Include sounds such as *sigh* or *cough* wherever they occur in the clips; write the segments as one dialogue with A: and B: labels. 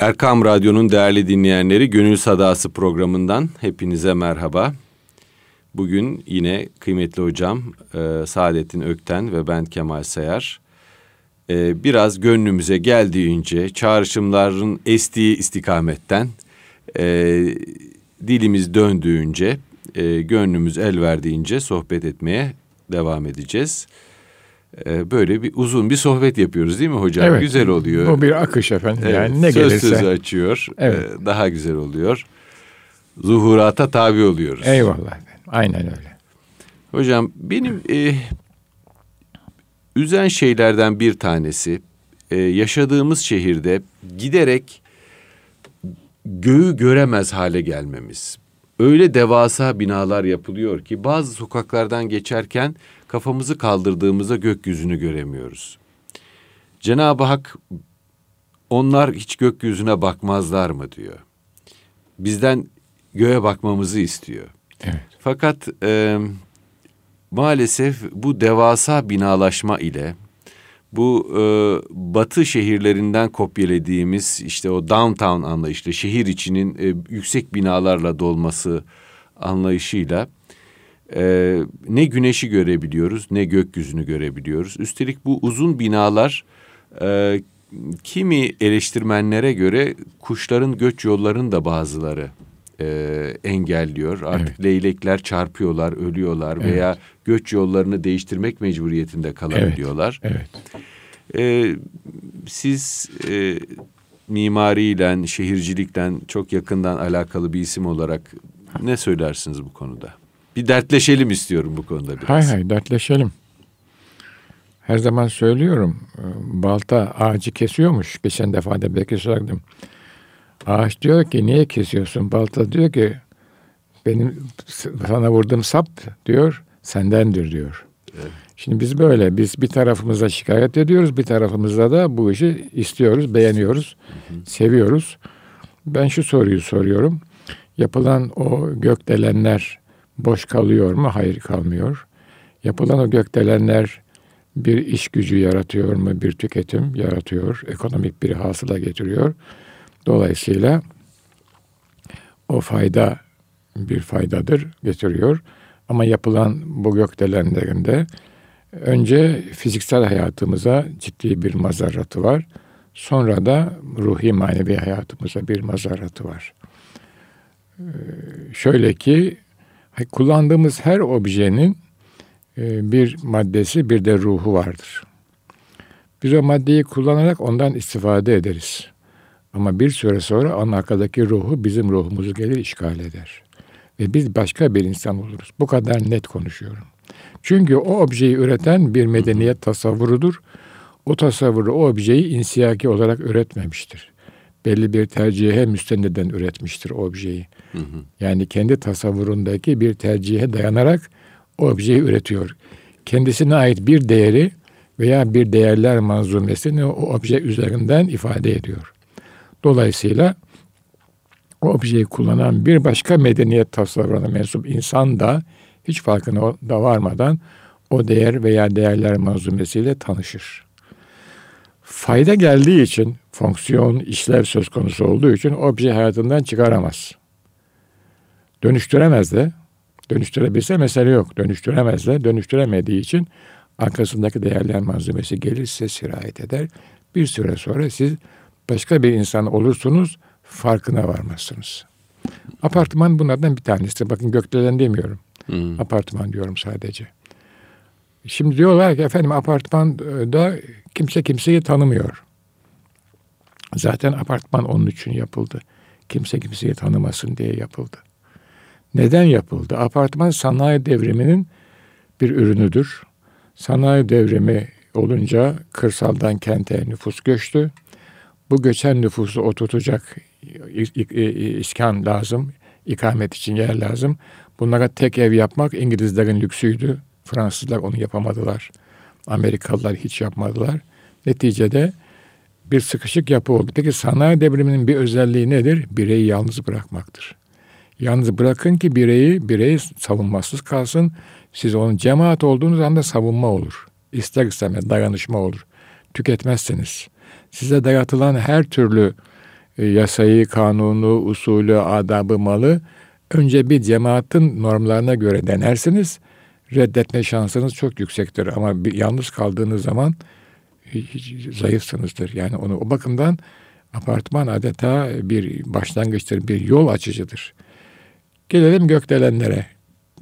A: Erkam Radyo'nun değerli dinleyenleri Gönül Sadası programından hepinize merhaba. Bugün yine kıymetli hocam e, Saadettin Ökten ve ben Kemal Sayar e, biraz gönlümüze geldiğince çağrışımların estiği istikametten e, dilimiz döndüğünce e, gönlümüz el verdiğince sohbet etmeye devam edeceğiz. E, böyle bir uzun bir sohbet yapıyoruz değil mi hocam?
B: Evet.
A: Güzel oluyor.
B: Bu bir akış efendim.
A: Evet,
B: yani ne
A: söz
B: gelirse.
A: sözü açıyor.
B: Evet.
A: E, daha güzel oluyor. Zuhurata tabi oluyoruz.
B: Eyvallah efendim. Aynen öyle.
A: Hocam benim e, üzen şeylerden bir tanesi e, yaşadığımız şehirde giderek göğü göremez hale gelmemiz. Öyle devasa binalar yapılıyor ki bazı sokaklardan geçerken kafamızı kaldırdığımızda gökyüzünü göremiyoruz. Cenab-ı Hak onlar hiç gökyüzüne bakmazlar mı diyor. Bizden göğe bakmamızı istiyor.
B: Evet.
A: Fakat e, maalesef bu devasa binalaşma ile bu e, batı şehirlerinden kopyaladığımız işte o downtown anlayışla şehir içinin e, yüksek binalarla dolması anlayışıyla e, ne güneşi görebiliyoruz ne gökyüzünü görebiliyoruz. Üstelik bu uzun binalar e, kimi eleştirmenlere göre kuşların göç yollarını da bazıları e, engelliyor. Artık
B: Evet.
A: leylekler çarpıyorlar, ölüyorlar
B: Evet.
A: veya göç yollarını değiştirmek mecburiyetinde kalabiliyorlar.
B: Evet.
A: E, siz e, mimariyle, şehircilikle çok yakından alakalı bir isim olarak ne söylersiniz bu konuda? Bir dertleşelim istiyorum bu konuda biraz.
B: Hay hay dertleşelim. Her zaman söylüyorum. e, Balta ağacı kesiyormuş. Geçen defa da belki söyledim. Ağaç diyor ki niye kesiyorsun? Balta diyor ki benim sana vurduğum sap diyor sendendir diyor. Şimdi biz böyle biz bir tarafımıza şikayet ediyoruz bir tarafımızda da bu işi istiyoruz beğeniyoruz seviyoruz. Ben şu soruyu soruyorum. Yapılan o gökdelenler boş kalıyor mu? Hayır kalmıyor. Yapılan o gökdelenler bir iş gücü yaratıyor mu? Bir tüketim yaratıyor. Ekonomik bir hasıla getiriyor. Dolayısıyla o fayda bir faydadır getiriyor. Ama yapılan bu gökdelenlerinde önce fiziksel hayatımıza ciddi bir mazarratı var. Sonra da ruhi manevi hayatımıza bir mazarratı var. Ee, şöyle ki kullandığımız her objenin e, bir maddesi bir de ruhu vardır. Biz o maddeyi kullanarak ondan istifade ederiz. Ama bir süre sonra onun arkadaki ruhu bizim ruhumuzu gelir işgal eder. Ve biz başka bir insan oluruz. Bu kadar net konuşuyorum. Çünkü o objeyi üreten bir medeniyet tasavvurudur. O tasavvuru o objeyi insiyaki olarak üretmemiştir. Belli bir tercihe müstendeden üretmiştir objeyi. Yani kendi tasavvurundaki bir tercihe dayanarak objeyi üretiyor. Kendisine ait bir değeri veya bir değerler manzumesini o obje üzerinden ifade ediyor. Dolayısıyla o objeyi kullanan bir başka medeniyet tasavvuruna mensup insan da hiç farkına da varmadan o değer veya değerler manzumesiyle tanışır. Fayda geldiği için, fonksiyon, işlev söz konusu olduğu için obje hayatından çıkaramaz. Dönüştüremez de, dönüştürebilse mesele yok. Dönüştüremez de, dönüştüremediği için arkasındaki değerler malzemesi gelirse sirayet eder. Bir süre sonra siz başka bir insan olursunuz, farkına varmazsınız. Apartman bunlardan bir tanesi. Bakın gökdelen demiyorum.
A: Hmm.
B: Apartman diyorum sadece. Şimdi diyorlar ki efendim apartmanda kimse kimseyi tanımıyor. Zaten apartman onun için yapıldı. Kimse kimseyi tanımasın diye yapıldı. Neden yapıldı? Apartman sanayi devriminin bir ürünüdür. Sanayi devrimi olunca kırsaldan kente nüfus göçtü. Bu göçen nüfusu oturtacak iskan lazım, ikamet için yer lazım. Bunlara tek ev yapmak İngilizlerin lüksüydü. Fransızlar onu yapamadılar. Amerikalılar hiç yapmadılar. Neticede bir sıkışık yapı oldu. Peki sanayi devriminin bir özelliği nedir? Bireyi yalnız bırakmaktır. Yalnız bırakın ki bireyi, birey savunmasız kalsın. Siz onun cemaat olduğunuz anda savunma olur. İster istemez dayanışma olur. Tüketmezsiniz. Size dayatılan her türlü e, yasayı, kanunu, usulü, adabı, malı önce bir cemaatin normlarına göre denersiniz. Reddetme şansınız çok yüksektir ama bir, yalnız kaldığınız zaman zayıfsınızdır. Yani onu o bakımdan apartman adeta bir başlangıçtır, bir yol açıcıdır. Gelelim gökdelenlere.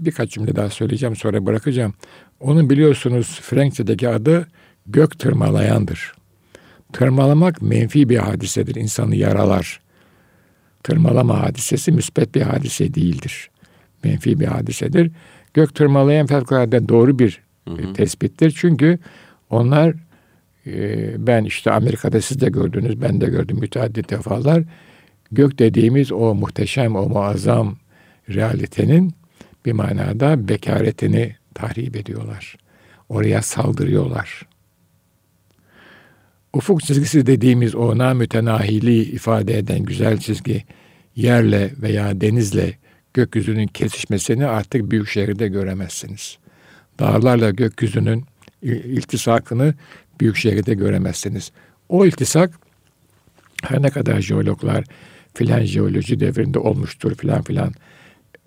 B: Birkaç cümle daha söyleyeceğim sonra bırakacağım. Onun biliyorsunuz Frankçedeki adı gök tırmalayandır. Tırmalamak menfi bir hadisedir, insanı yaralar. Tırmalama hadisesi müspet bir hadise değildir. Menfi bir hadisedir. Gök tırmalayan fevkalade doğru bir hı hı. tespittir. Çünkü onlar e, ben işte Amerika'da siz de gördünüz, ben de gördüm müteaddit defalar. Gök dediğimiz o muhteşem, o muazzam realitenin bir manada bekaretini tahrip ediyorlar. Oraya saldırıyorlar. Ufuk çizgisi dediğimiz o namütenahili ifade eden güzel çizgi yerle veya denizle gökyüzünün kesişmesini artık büyük şehirde göremezsiniz. Dağlarla gökyüzünün iltisakını büyük şehirde göremezsiniz. O iltisak her ne kadar jeologlar filan jeoloji devrinde olmuştur filan filan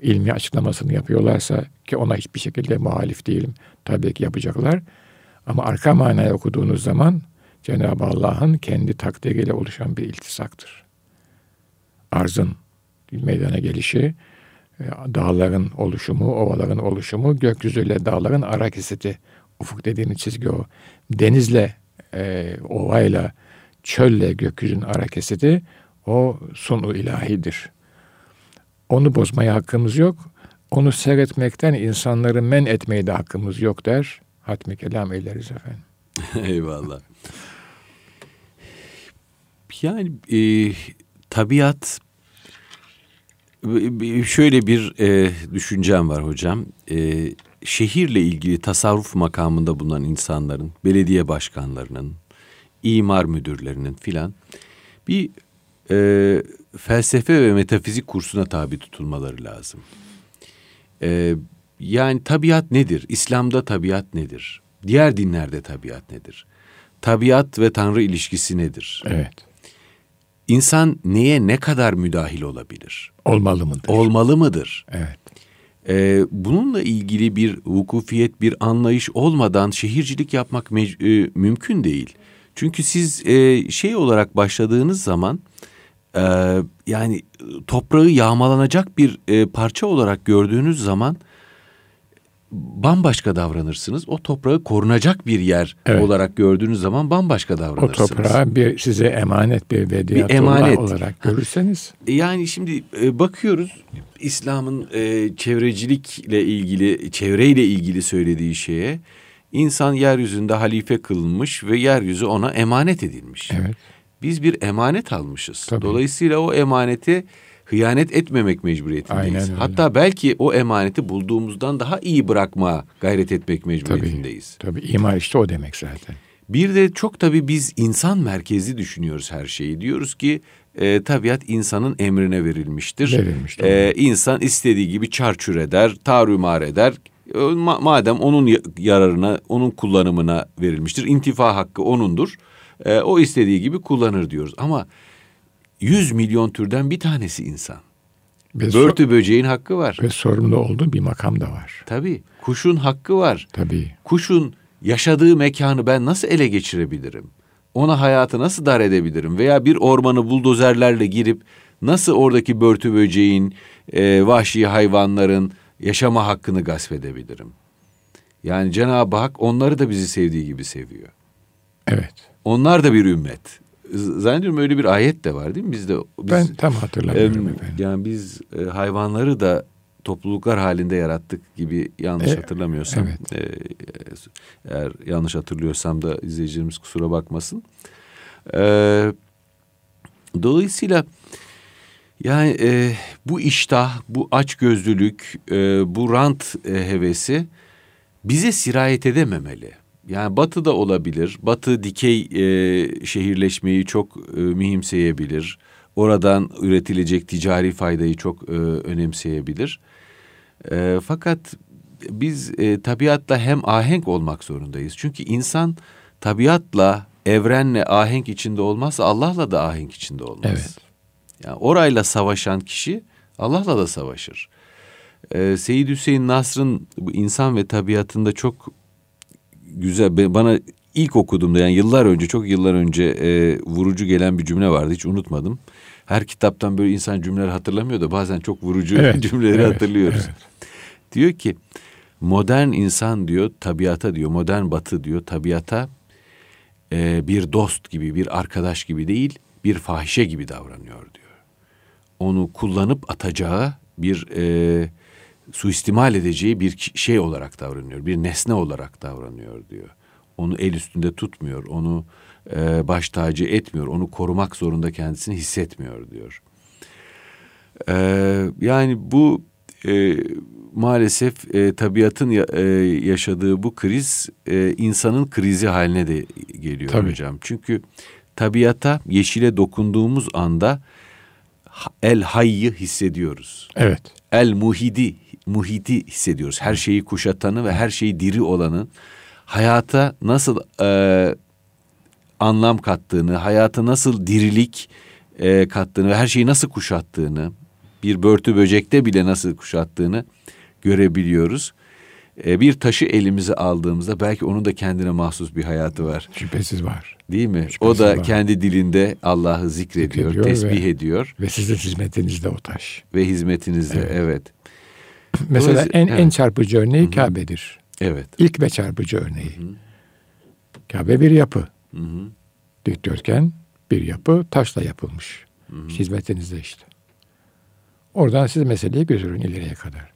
B: ilmi açıklamasını yapıyorlarsa ki ona hiçbir şekilde muhalif değilim. Tabii ki yapacaklar. Ama arka manayı okuduğunuz zaman Cenab-ı Allah'ın kendi takdiriyle oluşan bir iltisaktır. Arzın meydana gelişi, dağların oluşumu, ovaların oluşumu, gökyüzüyle dağların ara kesiti. Ufuk dediğiniz çizgi o. Denizle, e, ovayla, çölle gökyüzünün ara kesiti o sunu ilahidir. Onu bozmaya hakkımız yok. Onu seyretmekten insanları men etmeye de hakkımız yok der. Hatmi kelam eyleriz efendim. *laughs*
A: Eyvallah. Yani e, tabiat şöyle bir e, düşüncem var hocam. E, şehirle ilgili tasarruf makamında bulunan insanların, belediye başkanlarının, imar müdürlerinin filan bir e, felsefe ve metafizik kursuna tabi tutulmaları lazım. E, yani tabiat nedir? İslam'da tabiat nedir? Diğer dinlerde tabiat nedir? Tabiat ve Tanrı ilişkisi nedir?
B: Evet.
A: İnsan neye ne kadar müdahil olabilir?
B: Olmalı mıdır?
A: Olmalı mıdır?
B: Evet.
A: Ee, bununla ilgili bir vukufiyet, bir anlayış olmadan şehircilik yapmak e, mümkün değil. Çünkü siz e, şey olarak başladığınız zaman e, yani toprağı yağmalanacak bir e, parça olarak gördüğünüz zaman bambaşka davranırsınız. O toprağı korunacak bir yer evet. olarak gördüğünüz zaman bambaşka davranırsınız.
B: O toprağı bir size emanet bir vediyatullah bir emanet. olarak görürseniz.
A: Yani şimdi e, bakıyoruz İslam'ın e, çevrecilikle ilgili, çevreyle ilgili söylediği şeye insan yeryüzünde halife kılınmış ve yeryüzü ona emanet edilmiş.
B: Evet.
A: Biz bir emanet almışız. Tabii. Dolayısıyla o emaneti hıyanet etmemek mecburiyetindeyiz. Aynen Hatta belki o emaneti bulduğumuzdan daha iyi bırakma gayret etmek mecburiyetindeyiz.
B: Tabii, tabii imar işte o demek zaten.
A: Bir de çok tabii biz insan merkezli düşünüyoruz her şeyi. Diyoruz ki e, tabiat insanın emrine verilmiştir.
B: Verilmiştir.
A: E, insan istediği gibi çarçur eder, tarumar eder. E, ma- madem onun yararına, onun kullanımına verilmiştir. İntifa hakkı onundur. E, o istediği gibi kullanır diyoruz. Ama 100 milyon türden bir tanesi insan. Ve Börtü böceğin hakkı var.
B: Ve sorumlu olduğu bir makam da var.
A: Tabii. Kuşun hakkı var.
B: Tabii.
A: Kuşun yaşadığı mekanı ben nasıl ele geçirebilirim? Ona hayatı nasıl dar edebilirim? Veya bir ormanı buldozerlerle girip nasıl oradaki börtü böceğin, e, vahşi hayvanların yaşama hakkını gasp edebilirim? Yani Cenab-ı Hak onları da bizi sevdiği gibi seviyor.
B: Evet.
A: Onlar da bir ümmet zannediyorum öyle bir ayet de var değil mi? Bizde
B: biz, ben tam hatırlamıyorum e, efendim.
A: Yani biz e, hayvanları da topluluklar halinde yarattık gibi yanlış e, hatırlamıyorsam. Evet. E, eğer yanlış hatırlıyorsam da izleyicilerimiz kusura bakmasın. E, dolayısıyla yani e, bu iştah, bu açgözlülük, e, bu rant e, hevesi bize sirayet edememeli. Yani batı da olabilir. Batı dikey e, şehirleşmeyi çok e, mühimseyebilir. Oradan üretilecek ticari faydayı çok e, önemseyebilir. E, fakat biz e, tabiatla hem ahenk olmak zorundayız. Çünkü insan tabiatla, evrenle ahenk içinde olmazsa Allah'la da ahenk içinde olmaz.
B: Evet.
A: Yani orayla savaşan kişi Allah'la da savaşır. Ee, Seyyid Hüseyin Nasr'ın bu insan ve tabiatında çok güzel bana ilk okuduğumda yani yıllar önce çok yıllar önce e, vurucu gelen bir cümle vardı hiç unutmadım. Her kitaptan böyle insan cümleler hatırlamıyor da bazen çok vurucu evet, *laughs* cümleleri evet, hatırlıyoruz. Evet. Diyor ki modern insan diyor tabiata diyor modern batı diyor tabiata e, bir dost gibi bir arkadaş gibi değil bir fahişe gibi davranıyor diyor. Onu kullanıp atacağı bir e, suistimal edeceği bir şey olarak davranıyor. Bir nesne olarak davranıyor diyor. Onu el üstünde tutmuyor. Onu e, baş tacı etmiyor. Onu korumak zorunda kendisini hissetmiyor diyor. E, yani bu e, maalesef e, tabiatın ya, e, yaşadığı bu kriz e, insanın krizi haline de geliyor Tabii. hocam. Çünkü tabiata yeşile dokunduğumuz anda el hayyi hissediyoruz.
B: Evet.
A: El muhidi muhiti hissediyoruz. Her şeyi kuşatanı ve her şeyi diri olanı hayata nasıl e, anlam kattığını, hayata nasıl dirilik e, kattığını ve her şeyi nasıl kuşattığını, bir börtü böcekte bile nasıl kuşattığını görebiliyoruz. E, bir taşı elimize aldığımızda belki onun da kendine mahsus bir hayatı var.
B: Şüphesiz var.
A: Değil mi? Şüphesiz o da var. kendi dilinde Allah'ı zikrediyor, zikrediyor tesbih ve, ediyor.
B: Ve sizin hizmetinizde o taş.
A: Ve hizmetinizde evet. evet.
B: Mesela en evet. en çarpıcı örneği Hı-hı. Kabe'dir.
A: Evet.
B: İlk ve çarpıcı örneği. Hı-hı. Kabe bir yapı. Hı-hı. Dikdörtgen bir yapı taşla yapılmış. Hı-hı. Hizmetinizde işte. Oradan siz meseleyi götürün ileriye kadar.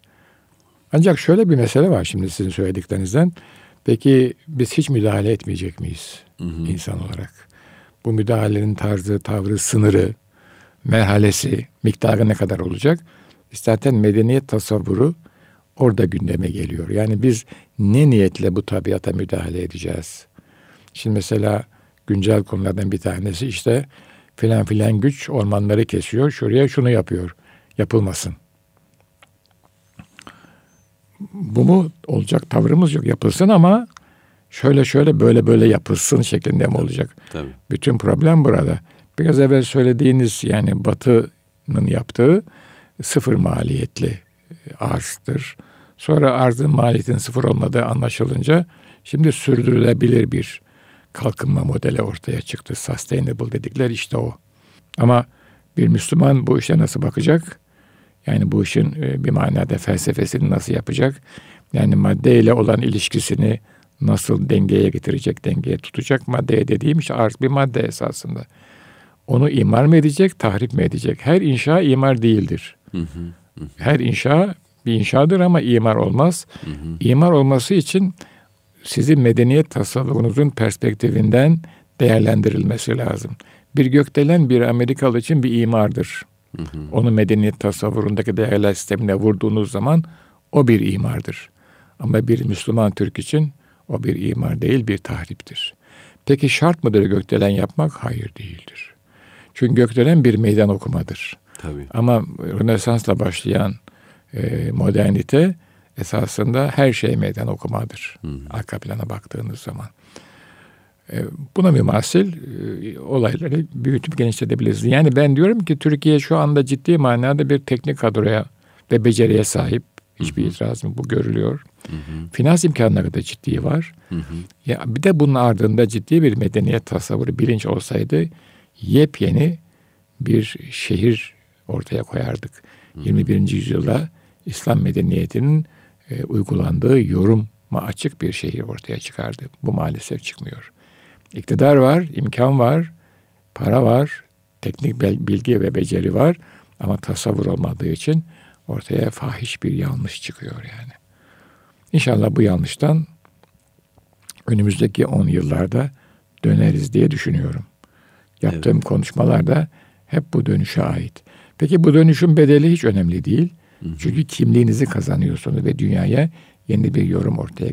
B: Ancak şöyle bir mesele var şimdi sizin söylediklerinizden. Peki biz hiç müdahale etmeyecek miyiz hı hı. insan olarak? Bu müdahalenin tarzı, tavrı, sınırı, merhalesi, miktarı ne kadar olacak? Zaten medeniyet tasavvuru orada gündeme geliyor. Yani biz ne niyetle bu tabiata müdahale edeceğiz? Şimdi mesela güncel konulardan bir tanesi işte filan filan güç ormanları kesiyor, şuraya şunu yapıyor. Yapılmasın. Bu mu olacak tavrımız yok. Yapılsın ama şöyle şöyle böyle böyle yapılsın şeklinde mi olacak?
A: Tabii.
B: Bütün problem burada. Biraz evvel söylediğiniz yani Batı'nın yaptığı sıfır maliyetli arzdır. Sonra arzın maliyetin sıfır olmadığı anlaşılınca şimdi sürdürülebilir bir kalkınma modeli ortaya çıktı. Sustainable dedikler işte o. Ama bir Müslüman bu işe nasıl bakacak? Yani bu işin e, bir manada felsefesini nasıl yapacak? Yani maddeyle olan ilişkisini nasıl dengeye getirecek, dengeye tutacak? Maddeye dediğim işte arz bir madde esasında. Onu imar mı edecek, tahrip mi edecek? Her inşa imar değildir. Her inşa bir inşadır ama imar olmaz. İmar olması için sizin medeniyet tasavvurunuzun perspektifinden değerlendirilmesi lazım. Bir gökdelen bir Amerikalı için bir imardır. Onu medeniyet tasavvurundaki değerler sistemine vurduğunuz zaman o bir imardır. Ama bir Müslüman Türk için o bir imar değil bir tahriptir. Peki şart mıdır gökdelen yapmak? Hayır değildir. Çünkü gökdelen bir meydan okumadır.
A: Tabii.
B: Ama Rönesans'la başlayan e, modernite esasında her şey meydan okumadır. Hı. Arka plana baktığınız zaman. E, buna mümasil e, olayları büyütüp genişletebiliriz. Yani ben diyorum ki Türkiye şu anda ciddi manada bir teknik kadroya ve beceriye sahip. Hiçbir itirazım bu görülüyor. Hı hı. Finans imkanları da ciddi var. Hı hı. Ya bir de bunun ardında ciddi bir medeniyet tasavvuru, bilinç olsaydı yepyeni bir şehir ortaya koyardık. Hı hı. 21. yüzyılda İslam medeniyetinin e, uygulandığı yoruma açık bir şehir ortaya çıkardı. Bu maalesef çıkmıyor. İktidar var, imkan var, para var, teknik bilgi ve beceri var ama tasavvur olmadığı için ortaya fahiş bir yanlış çıkıyor yani. İnşallah bu yanlıştan önümüzdeki 10 yıllarda döneriz diye düşünüyorum. Yaptığım evet. konuşmalarda hep bu dönüşe ait. Peki bu dönüşün bedeli hiç önemli değil. Hı. Çünkü kimliğinizi kazanıyorsunuz ve dünyaya yeni bir yorum ortaya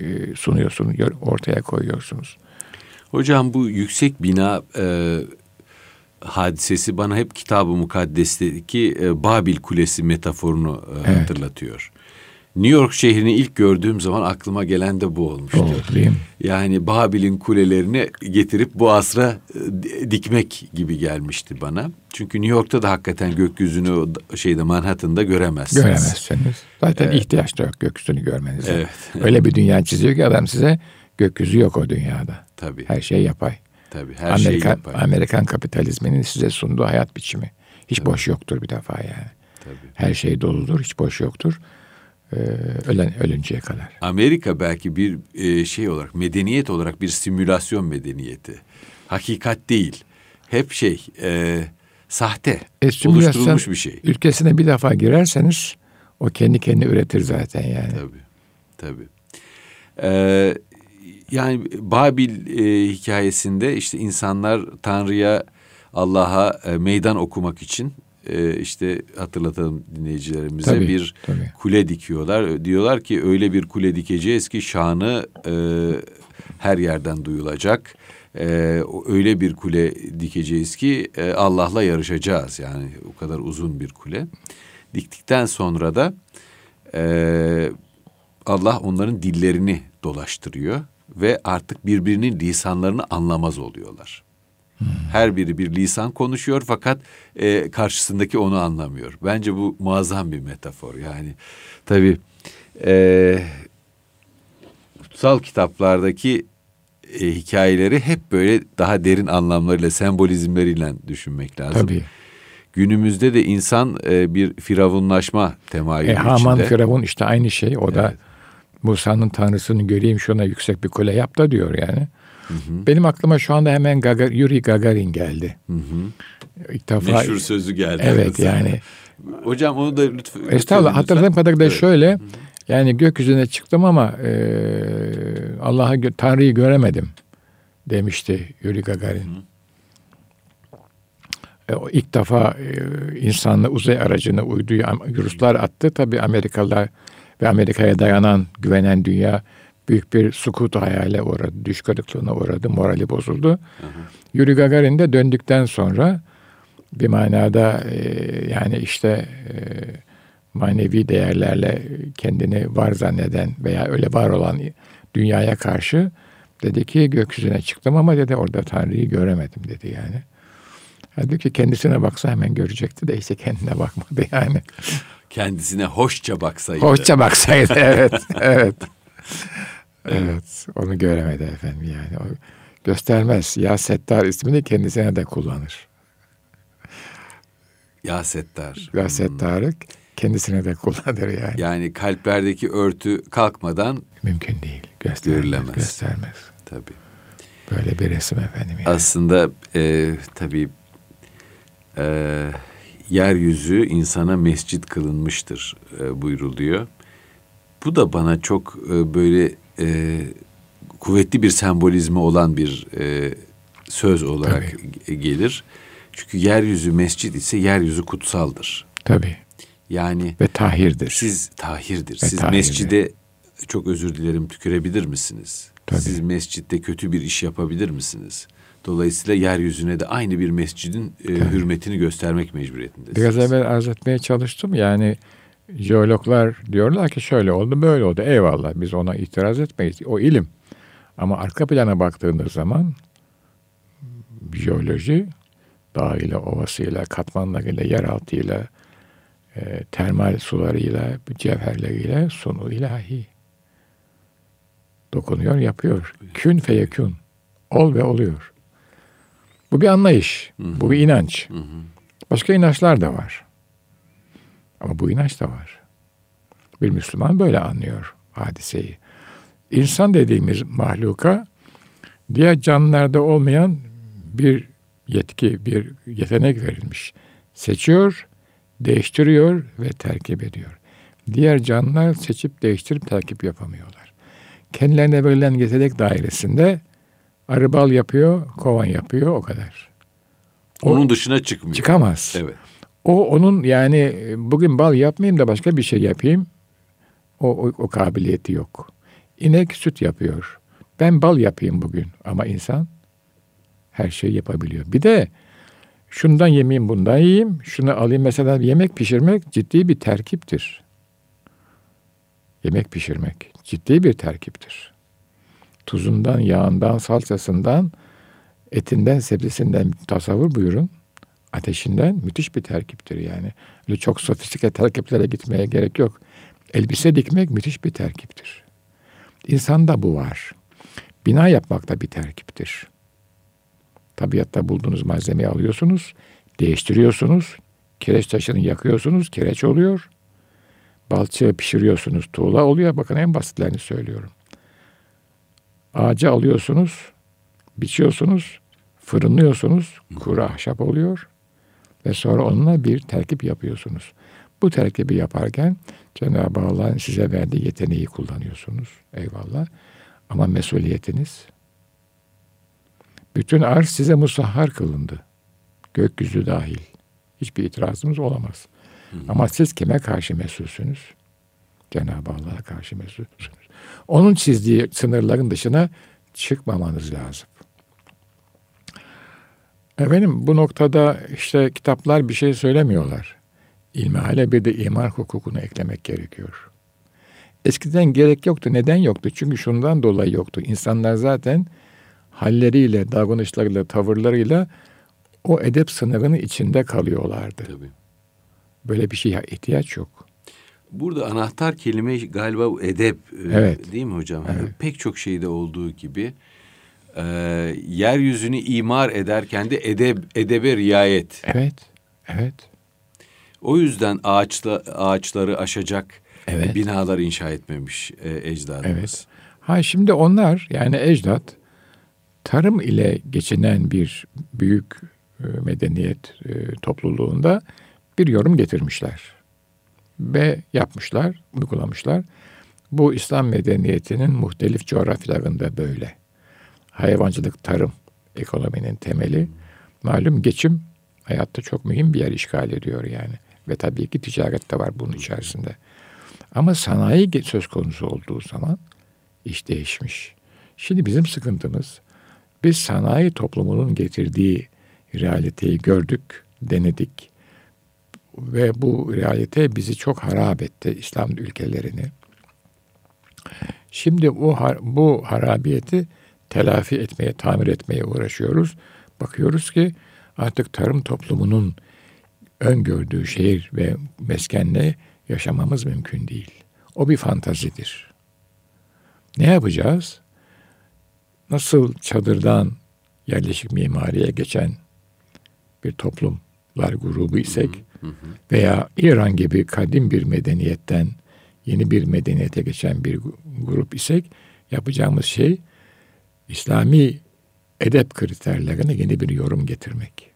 B: e, sunuyorsunuz, ortaya koyuyorsunuz.
A: Hocam bu yüksek bina e, hadisesi bana hep Kitab-ı Mukaddes'teki e, Babil Kulesi metaforunu e, evet. hatırlatıyor. New York şehrini ilk gördüğüm zaman aklıma gelen de bu olmuştu.
B: Oh, değil mi?
A: Yani Babil'in kulelerini getirip bu asra e, dikmek gibi gelmişti bana. Çünkü New York'ta da hakikaten gökyüzünü şeyde Manhattan'da göremezsiniz.
B: Göremezsiniz. Zaten ihtiyaç da yok gökyüzünü görmenize.
A: Evet.
B: Öyle bir dünya çiziyor ki adam size gökyüzü yok o dünyada.
A: Tabii.
B: Her şey yapay.
A: Tabii. Her şey
B: Amerikan,
A: yapar.
B: Amerikan kapitalizminin size sunduğu hayat biçimi. Hiç boş yoktur bir defa yani.
A: Tabii.
B: Her şey doludur, hiç boş yoktur. Ee, ölen ölünceye kadar.
A: Amerika belki bir e, şey olarak medeniyet olarak bir simülasyon medeniyeti. Hakikat değil. Hep şey e, sahte.
B: E,
A: oluşturulmuş bir şey.
B: Ülkesine bir defa girerseniz o kendi kendini üretir zaten yani.
A: Tabii. Tabii. Ee, yani Babil e, hikayesinde işte insanlar Tanrı'ya Allah'a e, meydan okumak için e, işte hatırlatalım dinleyicilerimize
B: Tabii,
A: bir
B: tabii.
A: kule dikiyorlar. Diyorlar ki öyle bir kule dikeceğiz ki şanı e, her yerden duyulacak. E, öyle bir kule dikeceğiz ki e, Allah'la yarışacağız. Yani o kadar uzun bir kule. Diktikten sonra da e, Allah onların dillerini dolaştırıyor ve artık birbirinin lisanlarını anlamaz oluyorlar. Her biri bir lisan konuşuyor fakat e, karşısındaki onu anlamıyor. Bence bu muazzam bir metafor. Yani tabii e, kutsal kitaplardaki e, hikayeleri hep böyle daha derin anlamlarıyla, sembolizmleriyle düşünmek lazım.
B: Tabii.
A: Günümüzde de insan e, bir firavunlaşma temayülü
B: E, Haman
A: içinde.
B: Firavun işte aynı şey. O da Musa'nın tanrısını göreyim şuna yüksek bir kule yap da diyor yani. Benim aklıma şu anda hemen Gagar, Yuri Gagarin geldi. İlk defa
A: Meşhur sözü geldi.
B: Evet *laughs* yani.
A: Hocam onu da lütfen.
B: Estağfurullah
A: lütfen.
B: hatırladığım kadarıyla
A: Evet.
B: şöyle yani gökyüzüne çıktım ama e, Allah'ı gö- Tanrı'yı göremedim demişti Yuri Gagarin. E, o ilk defa e, insanlı uzay aracını uyduyu Ruslar attı. Tabii Amerikalılar ve Amerika'ya dayanan, güvenen dünya büyük bir sukut hayale uğradı. Düş kırıklığına uğradı. Morali bozuldu. Yuri Gagarin de döndükten sonra bir manada e, yani işte e, manevi değerlerle kendini var zanneden veya öyle var olan dünyaya karşı dedi ki gökyüzüne çıktım ama dedi orada Tanrı'yı göremedim dedi yani. Halbuki kendisine baksa hemen görecekti de işte kendine bakmadı *laughs* yani.
A: Kendisine hoşça baksaydı.
B: Hoşça baksaydı evet, *laughs* evet. Evet, onu göremedi efendim yani. O göstermez. Ya Settar ismini kendisine de kullanır.
A: Ya Settar.
B: Ya Settar'ı kendisine de kullanır yani.
A: Yani kalplerdeki örtü kalkmadan
B: Mümkün değil. Göstermez.
A: Görülemez.
B: Göstermez.
A: tabii.
B: Böyle bir resim efendim yani.
A: Aslında e, tabii e, yeryüzü insana mescit kılınmıştır e, buyruluyor. Bu da bana çok e, böyle e, kuvvetli bir sembolizmi olan bir e, söz olarak ge- gelir. Çünkü yeryüzü mescit ise yeryüzü kutsaldır.
B: Tabii.
A: Yani
B: Ve tahirdir.
A: siz tahirdir.
B: Ve
A: Siz
B: tahirdir.
A: mescide çok özür dilerim tükerebilir misiniz?
B: Tabii.
A: Siz mescitte kötü bir iş yapabilir misiniz? Dolayısıyla yeryüzüne de aynı bir mescidin e, hürmetini göstermek mecburiyetindesiniz.
B: Biraz evvel arz etmeye çalıştım. Yani jeologlar diyorlar ki şöyle oldu böyle oldu. Eyvallah biz ona itiraz etmeyiz. O ilim. Ama arka plana baktığınız zaman jeoloji dağıyla, ovasıyla, katmanlarıyla, yeraltıyla, e, termal sularıyla, cevherleriyle sunu ilahi. Dokunuyor, yapıyor. Kün feyekün. Ol ve oluyor. Bu bir anlayış. Bu bir inanç. Başka inançlar da var. Ama bu inanç da var. Bir Müslüman böyle anlıyor hadiseyi. İnsan dediğimiz mahluka diğer canlılarda olmayan bir yetki, bir yetenek verilmiş. Seçiyor, değiştiriyor ve terkip ediyor. Diğer canlılar seçip değiştirip terkip yapamıyorlar. Kendilerine verilen yetenek dairesinde arı bal yapıyor, kovan yapıyor o kadar.
A: Onun dışına çıkmıyor.
B: Çıkamaz.
A: Evet.
B: O onun yani e, bugün bal yapmayayım da başka bir şey yapayım. O, o, o kabiliyeti yok. İnek süt yapıyor. Ben bal yapayım bugün ama insan her şeyi yapabiliyor. Bir de şundan yemeyeyim bundan yiyeyim. Şunu alayım mesela yemek pişirmek ciddi bir terkiptir. yemek pişirmek ciddi bir terkiptir. Tuzundan, yağından, salçasından, etinden, sebzesinden tasavvur buyurun. Ateşinden müthiş bir terkiptir yani. Öyle çok sofistike terkiplere gitmeye gerek yok. Elbise dikmek müthiş bir terkiptir. İnsanda bu var. Bina yapmak da bir terkiptir. Tabiatta bulduğunuz malzemeyi alıyorsunuz, değiştiriyorsunuz, kireç taşını yakıyorsunuz, kireç oluyor. Balçığı pişiriyorsunuz, tuğla oluyor. Bakın en basitlerini söylüyorum. Ağacı alıyorsunuz, biçiyorsunuz, fırınlıyorsunuz, kuru ahşap oluyor ve sonra onunla bir terkip yapıyorsunuz. Bu terkibi yaparken Cenab-ı Allah'ın size verdiği yeteneği kullanıyorsunuz. Eyvallah. Ama mesuliyetiniz bütün arz size musahhar kılındı. Gökyüzü dahil. Hiçbir itirazımız olamaz. Hı. Ama siz kime karşı mesulsünüz? Cenab-ı Allah'a karşı mesulsünüz. Onun çizdiği sınırların dışına çıkmamanız lazım. Efendim bu noktada işte kitaplar bir şey söylemiyorlar. İlmihale bir de imar hukukunu eklemek gerekiyor. Eskiden gerek yoktu. Neden yoktu? Çünkü şundan dolayı yoktu. İnsanlar zaten halleriyle, davranışlarıyla, tavırlarıyla o edep sınırının içinde kalıyorlardı. Tabii. Böyle bir şeye ihtiyaç yok.
A: Burada anahtar kelime galiba edep e, evet. değil mi hocam? Evet. pek çok şeyde olduğu gibi e, yeryüzünü imar ederken de edeb, edebe riayet.
B: Evet, evet.
A: O yüzden ağaçla ağaçları aşacak evet. binalar inşa etmemiş e, ecdadımız. Evet.
B: Ha şimdi onlar yani ecdat tarım ile geçinen bir büyük e, medeniyet e, topluluğunda bir yorum getirmişler ve yapmışlar, uygulamışlar. Bu İslam medeniyetinin muhtelif coğrafyalarında böyle. Hayvancılık, tarım, ekonominin temeli. Malum geçim hayatta çok mühim bir yer işgal ediyor yani. Ve tabii ki ticaret de var bunun içerisinde. Ama sanayi söz konusu olduğu zaman iş değişmiş. Şimdi bizim sıkıntımız biz sanayi toplumunun getirdiği realiteyi gördük, denedik ve bu realite bizi çok harap etti İslam ülkelerini. Şimdi bu bu harabiyeti telafi etmeye, tamir etmeye uğraşıyoruz. Bakıyoruz ki artık tarım toplumunun öngördüğü şehir ve meskenle yaşamamız mümkün değil. O bir fantazidir. Ne yapacağız? Nasıl çadırdan yerleşik mimariye geçen bir toplumlar grubu isek veya İran gibi kadim bir medeniyetten yeni bir medeniyete geçen bir grup isek yapacağımız şey İslami edep kriterlerine yeni bir yorum getirmek.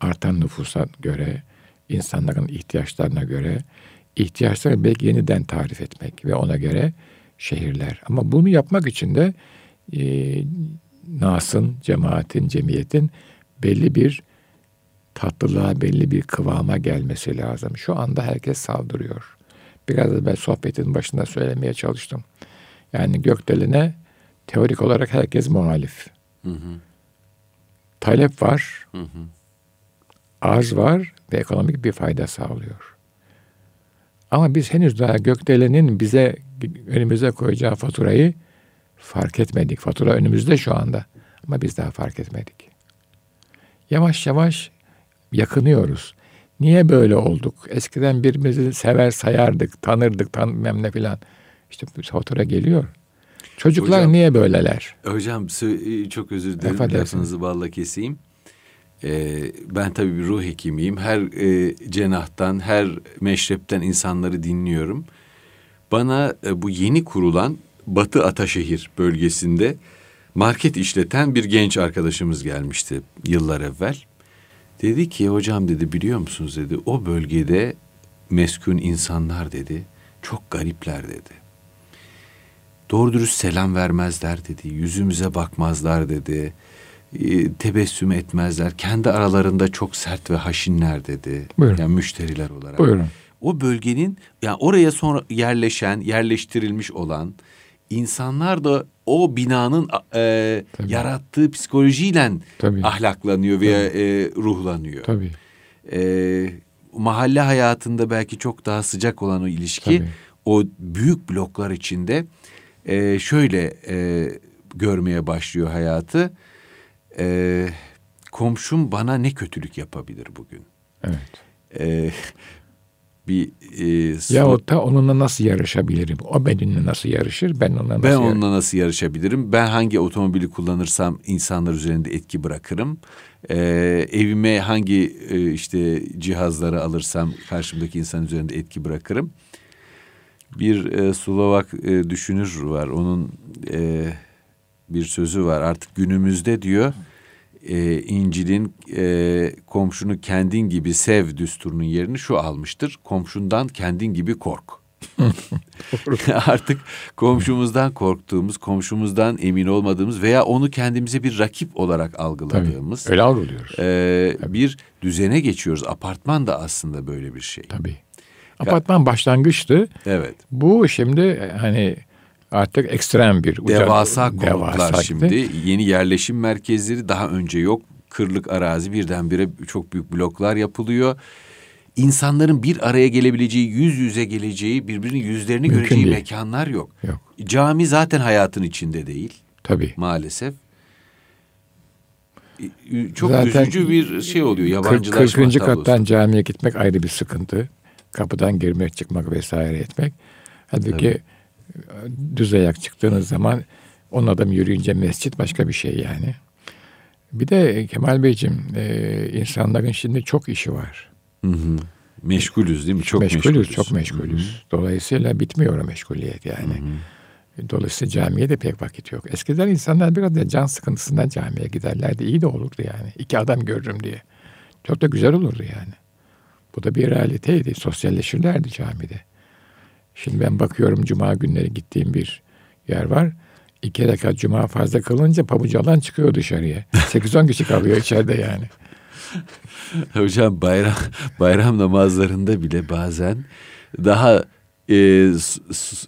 B: Artan nüfusa göre, insanların ihtiyaçlarına göre ihtiyaçları belki yeniden tarif etmek ve ona göre şehirler. Ama bunu yapmak için de e, Nas'ın, cemaatin, cemiyetin belli bir tatlılığa, belli bir kıvama gelmesi lazım. Şu anda herkes saldırıyor. Biraz da ben sohbetin başında söylemeye çalıştım. Yani gökdeline teorik olarak herkes muhalif. Hı hı. Talep var, hı hı. arz var ve ekonomik bir fayda sağlıyor. Ama biz henüz daha gökdelenin bize önümüze koyacağı faturayı fark etmedik. Fatura önümüzde şu anda ama biz daha fark etmedik. Yavaş yavaş yakınıyoruz. Niye böyle olduk? Eskiden birbirimizi sever sayardık, tanırdık, tanımam ne filan. İşte fatura geliyor. Çocuklar hocam, niye böyleler?
A: Hocam çok özür dilerim. Lafınızı balla keseyim. Ee, ben tabii bir ruh hekimiyim. Her e, cenahtan, her meşrepten insanları dinliyorum. Bana e, bu yeni kurulan Batı Ataşehir bölgesinde market işleten bir genç arkadaşımız gelmişti yıllar evvel. Dedi ki hocam dedi biliyor musunuz dedi o bölgede meskun insanlar dedi çok garipler dedi. Doğru dürüst selam vermezler dedi. Yüzümüze bakmazlar dedi. E, tebessüm etmezler. Kendi aralarında çok sert ve haşinler dedi. Buyurun. Yani müşteriler olarak.
B: Buyurun.
A: O bölgenin yani oraya sonra yerleşen, yerleştirilmiş olan insanlar da o binanın e, yarattığı psikolojiyle Tabii. ahlaklanıyor veya e, ruhlanıyor.
B: Tabii.
A: E, mahalle hayatında belki çok daha sıcak olan o ilişki
B: Tabii.
A: o büyük bloklar içinde e, şöyle e, görmeye başlıyor hayatı. E, komşum bana ne kötülük yapabilir bugün?
B: Evet.
A: E, bir e,
B: Ya o da onunla nasıl yarışabilirim? O benimle nasıl yarışır? Ben onunla nasıl
A: ben
B: yarışırım?
A: onunla nasıl yarışabilirim? Ben hangi otomobili kullanırsam insanlar üzerinde etki bırakırım. Ee, evime hangi e, işte cihazları alırsam karşımdaki insan üzerinde etki bırakırım. Bir e, Slovak e, düşünür var. Onun e, bir sözü var. Artık günümüzde diyor e, İncil'in e, komşunu kendin gibi sev düsturunun yerini şu almıştır. Komşundan kendin gibi kork. *laughs* Artık komşumuzdan korktuğumuz, komşumuzdan emin olmadığımız veya onu kendimize bir rakip olarak
B: Tabii.
A: algıladığımız
B: Öyle algılıyoruz.
A: e, bir düzene geçiyoruz. Apartman da aslında böyle bir şey.
B: Tabii. Apartman başlangıçtı.
A: Evet.
B: Bu şimdi e, hani artık ekstrem bir uca-
A: Devasa konutlar
B: devasa
A: şimdi. Yeni yerleşim merkezleri daha önce yok. Kırlık arazi birdenbire çok büyük bloklar yapılıyor. İnsanların bir araya gelebileceği, yüz yüze geleceği, birbirinin yüzlerini
B: Mümkün
A: göreceği
B: değil.
A: mekanlar yok.
B: Yok.
A: Cami zaten hayatın içinde değil
B: Tabii.
A: maalesef. Çok
B: Zaten
A: üzücü bir şey oluyor. Yabancılaşma
B: 40.
A: tablosu.
B: kattan camiye gitmek ayrı bir sıkıntı. Kapıdan girmek, çıkmak vesaire etmek. Halbuki e, düz ayak çıktığınız zaman on adam yürüyünce mescit başka bir şey yani. Bir de Kemal Beyciğim e, insanların şimdi çok işi var.
A: Hı hı. Meşgulüz değil mi? Çok
B: meşgulüz,
A: meşgulüz.
B: çok meşgulüz. Dolayısıyla bitmiyor o meşguliyet yani. Dolayısıyla camiye de pek vakit yok. Eskiden insanlar biraz da can sıkıntısından camiye giderlerdi. İyi de olurdu yani. İki adam görürüm diye. Çok da güzel olurdu yani. Bu da bir realiteydi. Sosyalleşirlerdi camide. Şimdi ben bakıyorum cuma günleri gittiğim bir yer var. İki rekat cuma fazla kılınca pabucu alan çıkıyor dışarıya. *laughs* 8-10 kişi kalıyor içeride yani.
A: Hocam bayram bayram namazlarında bile bazen daha e,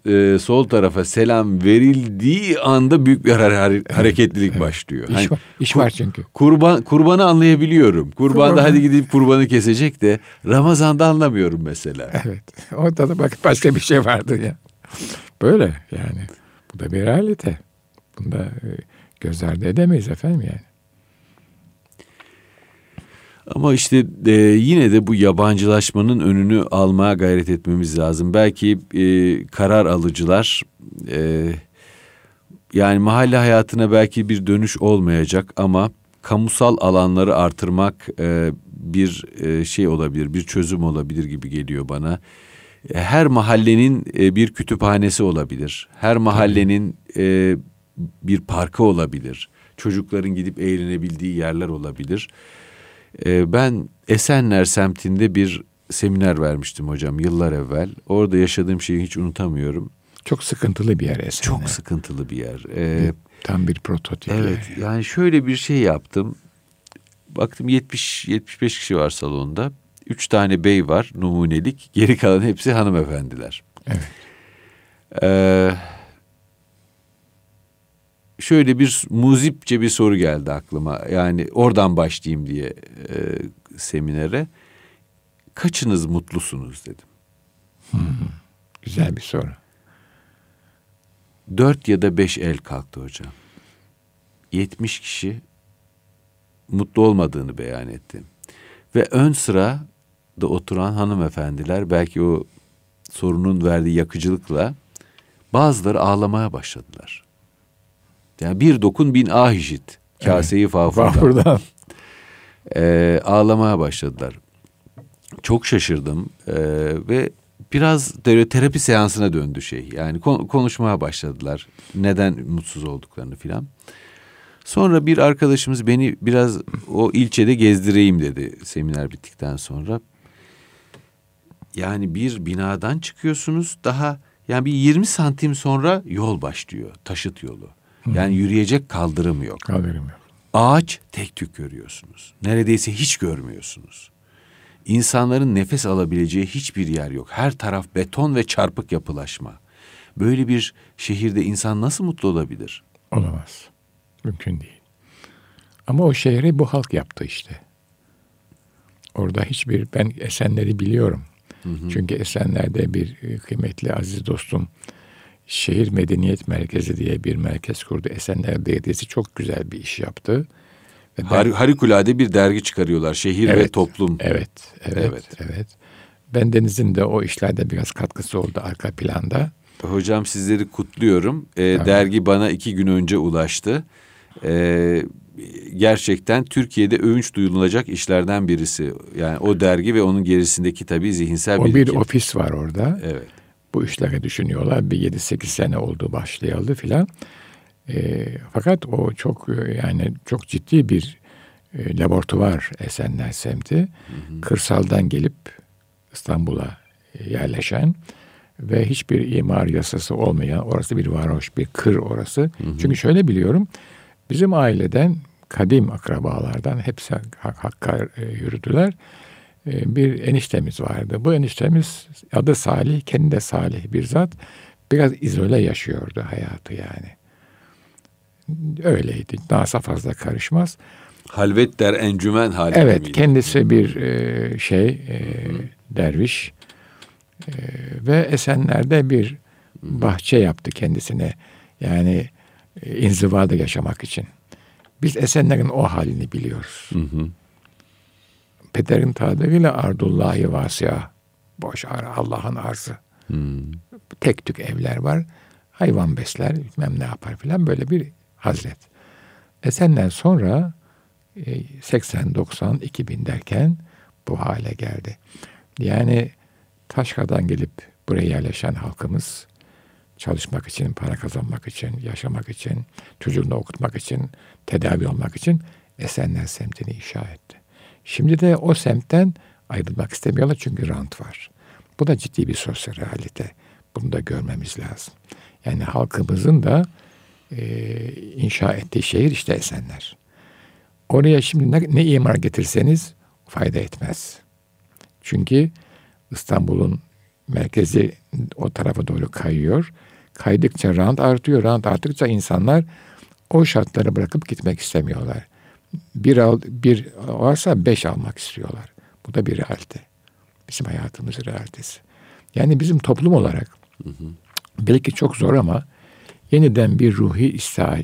A: e, sol tarafa selam verildiği anda büyük bir hare- hareketlilik başlıyor.
B: İş,
A: Hani
B: var, iş
A: kur-
B: var çünkü.
A: Kurban kurbanı anlayabiliyorum. Kurbanda
B: Kurban-
A: hadi gidip kurbanı kesecek de Ramazan'da anlamıyorum mesela.
B: Evet. *laughs* Orada da bak başka bir şey vardı ya. Böyle yani. Bu da bir realite. Bunda e, göz ardı edemeyiz efendim yani.
A: Ama işte e, yine de bu yabancılaşmanın önünü almaya gayret etmemiz lazım. Belki e, karar alıcılar e, yani mahalle hayatına belki bir dönüş olmayacak ama kamusal alanları artırmak e, bir e, şey olabilir, bir çözüm olabilir gibi geliyor bana. Her mahallenin e, bir kütüphanesi olabilir. Her mahallenin e, bir parkı olabilir. Çocukların gidip eğlenebildiği yerler olabilir. Ee, ben Esenler semtinde bir seminer vermiştim hocam yıllar evvel. Orada yaşadığım şeyi hiç unutamıyorum.
B: Çok sıkıntılı bir yer Esenler.
A: Çok sıkıntılı bir yer. Ee,
B: Tam bir prototip.
A: evet
B: yani.
A: yani şöyle bir şey yaptım. Baktım 70-75 kişi var salonda. Üç tane bey var numunelik. Geri kalan hepsi hanımefendiler.
B: Evet.
A: Ee, şöyle bir muzipçe bir soru geldi aklıma. Yani oradan başlayayım diye e, seminere. Kaçınız mutlusunuz dedim.
B: Güzel bir soru.
A: Dört ya da beş el kalktı hocam. 70 kişi mutlu olmadığını beyan etti. Ve ön sırada oturan hanımefendiler belki o sorunun verdiği yakıcılıkla bazıları ağlamaya başladılar. Yani bir dokun bin ah işit. Kaseyi fafurdan. *laughs*
B: Vapurdan.
A: Ee, ağlamaya başladılar. Çok şaşırdım Ee, ve biraz terapi seansına döndü şey. Yani kon- konuşmaya başladılar. Neden mutsuz olduklarını filan. Sonra bir arkadaşımız beni biraz o ilçede gezdireyim dedi seminer bittikten sonra. Yani bir binadan çıkıyorsunuz daha yani bir 20 santim sonra yol başlıyor. Taşıt yolu. Yani yürüyecek kaldırım yok.
B: Kaldırım yok.
A: Ağaç tek tük görüyorsunuz. Neredeyse hiç görmüyorsunuz. İnsanların nefes alabileceği hiçbir yer yok. Her taraf beton ve çarpık yapılaşma. Böyle bir şehirde insan nasıl mutlu olabilir?
B: Olamaz. Mümkün değil. Ama o şehri bu halk yaptı işte. Orada hiçbir ben Esenler'i biliyorum. Hı hı. Çünkü Esenler'de bir e, kıymetli aziz dostum Şehir Medeniyet Merkezi diye bir merkez kurdu. Esenler Belediyesi çok güzel bir iş yaptı.
A: Ve Har ben, harikulade bir dergi çıkarıyorlar. Şehir evet, ve toplum.
B: Evet, evet, evet, evet. Ben Deniz'in de o işlerde biraz katkısı oldu arka planda.
A: Hocam sizleri kutluyorum. Ee, tamam. Dergi bana iki gün önce ulaştı. Ee, gerçekten Türkiye'de övünç duyulacak işlerden birisi. Yani o dergi ve onun gerisindeki tabii zihinsel
B: o bir ofis var orada.
A: Evet.
B: Bu işleri düşünüyorlar. Bir 7-8 sene oldu başlayalı filan. E, fakat o çok yani çok ciddi bir e, laboratuvar Esenler semti. Hı hı. Kırsaldan gelip İstanbul'a yerleşen ve hiçbir imar yasası olmayan orası bir varoş, bir kır orası. Hı hı. Çünkü şöyle biliyorum bizim aileden kadim akrabalardan hepsi Hakk'a e, yürüdüler. E, bir eniştemiz vardı. Bu eniştemiz adı Salih, kendi de Salih bir zat. Biraz izole yaşıyordu hayatı yani. Öyleydi. Nasa fazla karışmaz.
A: Halvet der encümen hali.
B: Evet, miydi? kendisi bir e, şey, e, derviş. Ve Esenler'de bir bahçe yaptı kendisine. Yani inzivada yaşamak için. Biz Esenler'in o halini biliyoruz. Hı hı. Peder'in tabiriyle ardullahi vasya. Boş ar Allah'ın arzı. Hmm. Tek tük evler var. Hayvan besler, bilmem ne yapar filan böyle bir hazret. Esen'den sonra 80, 90, 2000 derken bu hale geldi. Yani Taşka'dan gelip buraya yerleşen halkımız çalışmak için, para kazanmak için, yaşamak için, çocuğunu okutmak için, tedavi olmak için Esenler semtini inşa etti. Şimdi de o semtten ayrılmak istemiyorlar çünkü rant var. Bu da ciddi bir sosyal realite. Bunu da görmemiz lazım. Yani halkımızın da e, inşa ettiği şehir işte Esenler. Oraya şimdi ne, ne imar getirseniz fayda etmez. Çünkü İstanbul'un merkezi o tarafa doğru kayıyor. Kaydıkça rant artıyor. Rant arttıkça insanlar o şartları bırakıp gitmek istemiyorlar. Bir al, bir varsa beş almak istiyorlar. Bu da bir realite. Bizim hayatımızın realitesi. Yani bizim toplum olarak hı hı. belki çok zor ama yeniden bir ruhi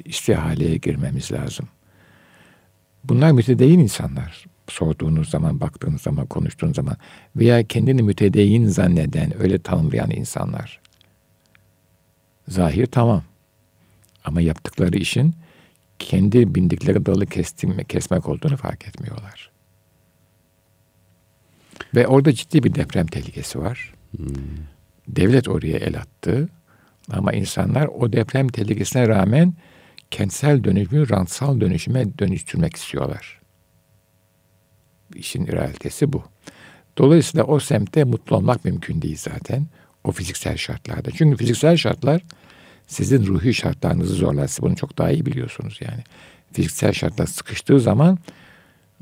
B: istihaleye girmemiz lazım. Bunlar mütedeyyin insanlar. Sorduğunuz zaman, baktığınız zaman, konuştuğunuz zaman veya kendini mütedeyyin zanneden, öyle tanımlayan insanlar. Zahir tamam. Ama yaptıkları işin kendi bindikleri dalı kestim, kesmek olduğunu fark etmiyorlar. Ve orada ciddi bir deprem tehlikesi var. Hmm. Devlet oraya el attı. Ama insanlar o deprem tehlikesine rağmen kentsel dönüşümü rantsal dönüşüme dönüştürmek istiyorlar. İşin realitesi bu. Dolayısıyla o semtte mutlu olmak mümkün değil zaten. O fiziksel şartlarda. Çünkü fiziksel şartlar sizin ruhi şartlarınızı zorlar. Siz bunu çok daha iyi biliyorsunuz yani. Fiziksel şartlar sıkıştığı zaman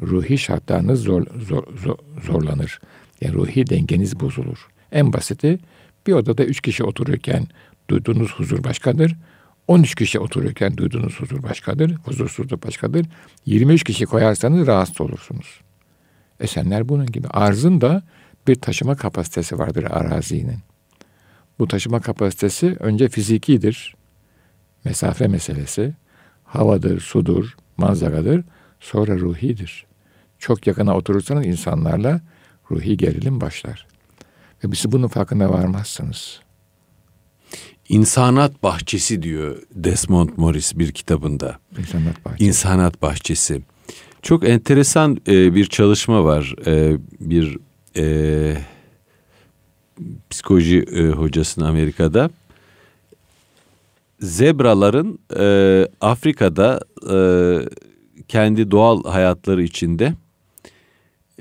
B: ruhi şartlarınız zor, zor, zor, zorlanır. Yani ruhi dengeniz bozulur. En basiti bir odada üç kişi otururken duyduğunuz huzur başkadır. 13 kişi otururken duyduğunuz huzur başkadır. Huzursuzluk başkadır. 23 kişi koyarsanız rahatsız olursunuz. Esenler bunun gibi. Arzın da bir taşıma kapasitesi vardır arazinin. Bu taşıma kapasitesi önce fizikidir. Mesafe meselesi. Havadır, sudur, manzaradır. Sonra ruhidir. Çok yakına oturursanız insanlarla ruhi gerilim başlar. Ve biz bunun farkına varmazsınız.
A: İnsanat Bahçesi diyor Desmond Morris bir kitabında.
B: İnsanat Bahçesi.
A: İnsanat Bahçesi. Çok enteresan e, bir çalışma var. E, bir e, psikoloji e, hocasının Amerika'da. Zebraların e, Afrika'da e, kendi doğal hayatları içinde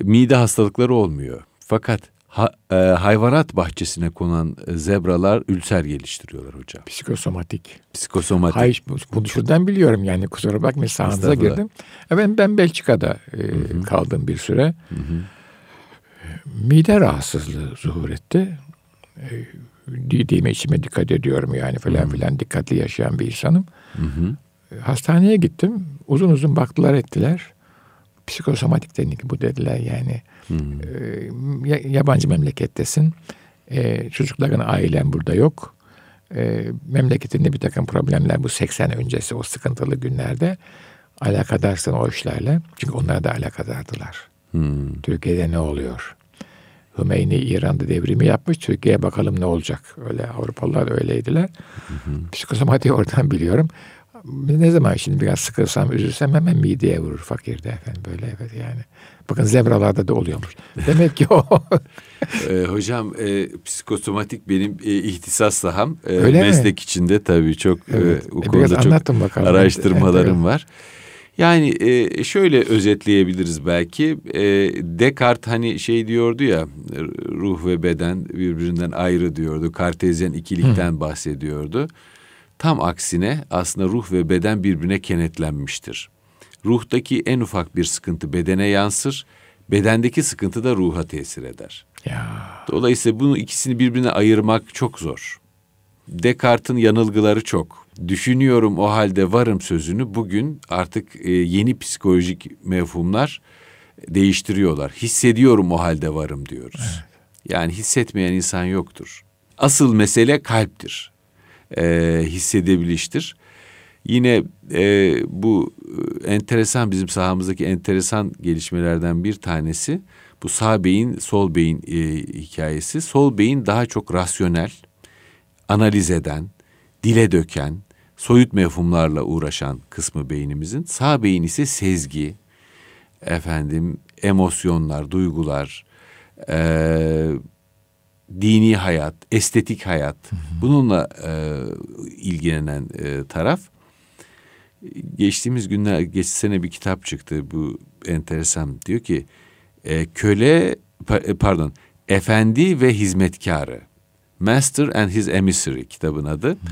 A: mide hastalıkları olmuyor. Fakat ha, e, hayvanat bahçesine konan zebralar ülser geliştiriyorlar hocam.
B: Psikosomatik.
A: Psikosomatik.
B: Hayır, bunu şuradan biliyorum yani kusura bakmayın sahanıza girdim. Ben, ben Belçika'da e, kaldım bir süre. Hı hı. Mide rahatsızlığı zuhur etti. E, yediğime içime dikkat ediyorum yani falan filan dikkatli yaşayan bir insanım. Hı hı. Hastaneye gittim. Uzun uzun baktılar ettiler. psikosomatik teknik bu dediler yani. Hmm. E, yabancı memlekettesin. E, çocukların ailen burada yok. E, memleketinde bir takım problemler bu 80 öncesi o sıkıntılı günlerde alakadarsın o işlerle. Çünkü onlar da alakadardılar. Hmm. Türkiye'de ne oluyor? Hümeyni İran'da devrimi yapmış. Türkiye'ye bakalım ne olacak. Öyle Avrupalılar öyleydiler. Psikosomatiği oradan *laughs* biliyorum. Ne zaman şimdi biraz sıkılsam, üzülsem hemen mideye vurur fakirde efendim böyle evet yani. Bakın zebralarda da oluyormuş. Demek ki o. *laughs*
A: e, hocam e, psikosomatik benim e, ihtisas saham. E, Öyle meslek mi? içinde tabii çok e, evet. e, o e, konuda çok bakalım. araştırmalarım evet. var. Yani e, şöyle özetleyebiliriz belki. E, Descartes hani şey diyordu ya ruh ve beden birbirinden ayrı diyordu. Kartezyen ikilikten Hı. bahsediyordu. Tam aksine aslında ruh ve beden birbirine kenetlenmiştir. Ruhtaki en ufak bir sıkıntı bedene yansır, bedendeki sıkıntı da ruha tesir eder. Ya. Dolayısıyla bunu ikisini birbirine ayırmak çok zor. Descartes'in yanılgıları çok. Düşünüyorum o halde varım sözünü bugün artık e, yeni psikolojik mevhumlar değiştiriyorlar. Hissediyorum o halde varım diyoruz. Evet. Yani hissetmeyen insan yoktur. Asıl mesele kalptir. E, hissedebiliştir. Yine e, bu e, enteresan bizim sahamızdaki enteresan gelişmelerden bir tanesi bu sağ beyin sol beyin e, hikayesi. Sol beyin daha çok rasyonel, analiz eden, dile döken, soyut mefhumlarla uğraşan kısmı beynimizin. Sağ beyin ise sezgi, efendim emosyonlar, duygular, e, dini hayat, estetik hayat bununla e, ilgilenen e, taraf. Geçtiğimiz günler, geç sene bir kitap çıktı bu enteresan. Diyor ki e, köle pardon efendi ve hizmetkarı. Master and His Emissary kitabın adı. Hmm.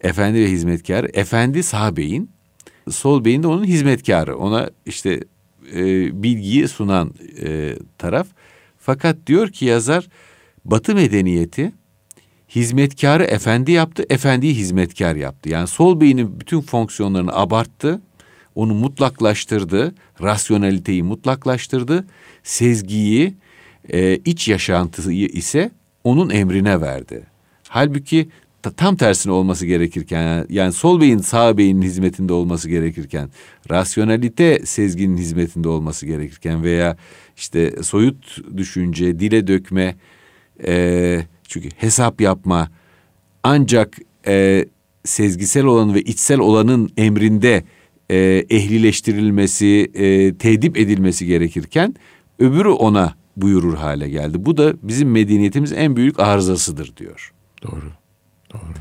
A: Efendi ve hizmetkar. Efendi sağ beyin, sol beyin de onun hizmetkarı. Ona işte e, bilgiyi sunan e, taraf. Fakat diyor ki yazar Batı medeniyeti hizmetkarı efendi yaptı, efendiyi hizmetkar yaptı. Yani sol beynin bütün fonksiyonlarını abarttı, onu mutlaklaştırdı, rasyoneliteyi mutlaklaştırdı, sezgiyi, e, iç yaşantıyı ise onun emrine verdi. Halbuki tam tersine olması gerekirken yani sol beyin sağ beynin hizmetinde olması gerekirken rasyonalite sezginin hizmetinde olması gerekirken veya işte soyut düşünce dile dökme e, çünkü hesap yapma ancak e, sezgisel olanın ve içsel olanın emrinde e, ehlileştirilmesi, e, tedip edilmesi gerekirken öbürü ona buyurur hale geldi. Bu da bizim medeniyetimiz en büyük arızasıdır diyor.
B: Doğru. Doğru.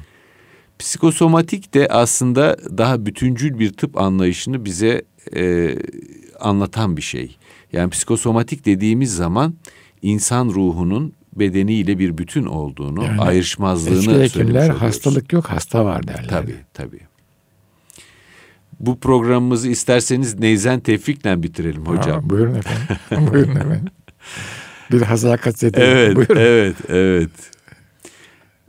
A: Psikosomatik de aslında daha bütüncül bir tıp anlayışını bize e, anlatan bir şey. Yani psikosomatik dediğimiz zaman insan ruhunun bedeniyle bir bütün olduğunu, yani, ayrışmazlığını eski hekimler
B: hastalık yok, hasta var derler.
A: Tabii, tabii. Bu programımızı isterseniz Neyzen Tevfik'le bitirelim hocam.
B: Ha, buyurun efendim. *laughs* buyurun efendim. Bir hazakat zedeyim.
A: Evet, buyurun. evet, evet.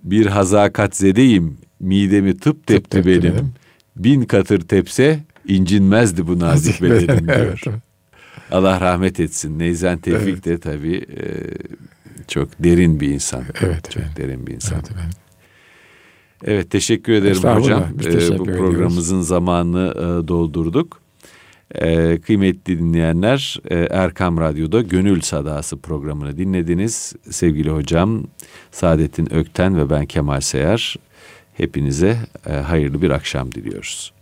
A: Bir hazakat zedeyim, midemi tıp tepti tıp benim. benim. Bin katır tepse incinmezdi bu nazik bedenim diyor. evet. Allah rahmet etsin. Neyzen Tevfik evet. de tabii e, çok derin bir insan. Evet. Çok evet. derin bir insan. Evet, evet. Evet teşekkür ederim hocam. Ee, bu programımızın ediyoruz. zamanını e, doldurduk. Ee, kıymetli dinleyenler e, Erkam Radyo'da Gönül Sadası programını dinlediniz. Sevgili hocam Saadettin Ökten ve ben Kemal Seyar hepinize e, hayırlı bir akşam diliyoruz.